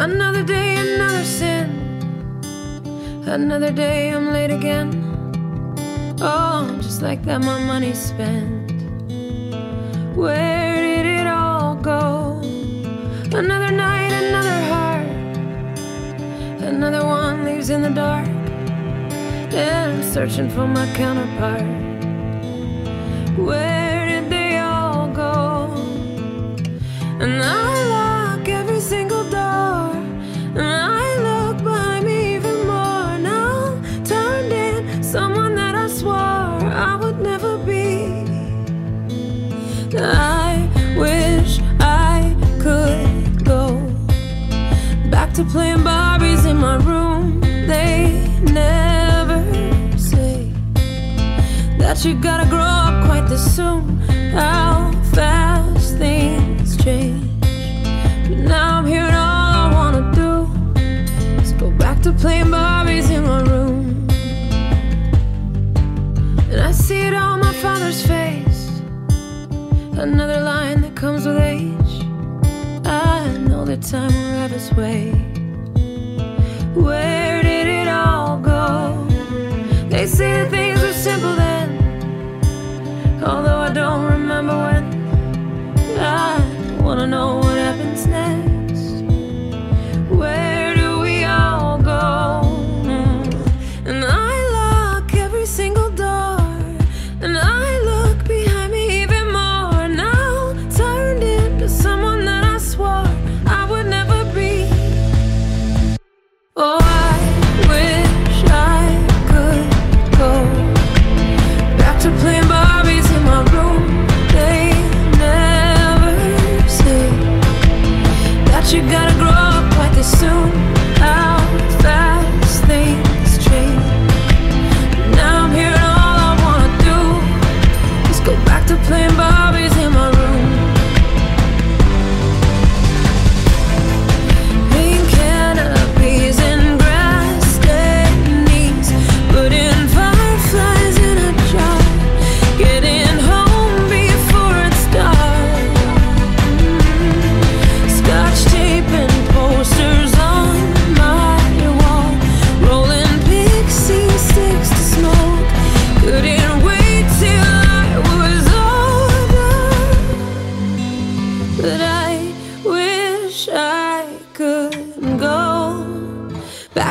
Another day, another sin. Another day, I'm late again. Oh, just like that, my money's spent. Where did it all go? Another night, another heart. Another one leaves in the dark. And I'm searching for my counterpart. Where did they all go? And I lock every single door. That you gotta grow up quite this soon. How fast things change. But now I'm here and all I wanna do is go back to playing Barbies in my room. And I see it on my father's face. Another line that comes with age. I know that time will have its way. Where wanna know what happens next.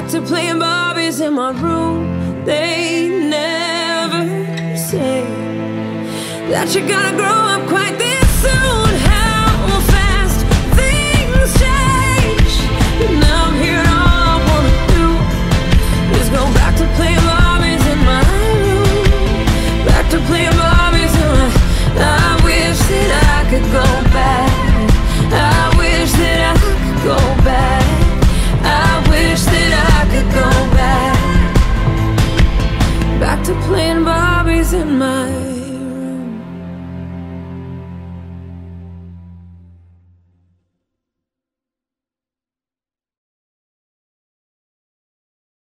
To playing Barbies in my room. They never say that you gotta grow up quite this soon. To playing Barbies in my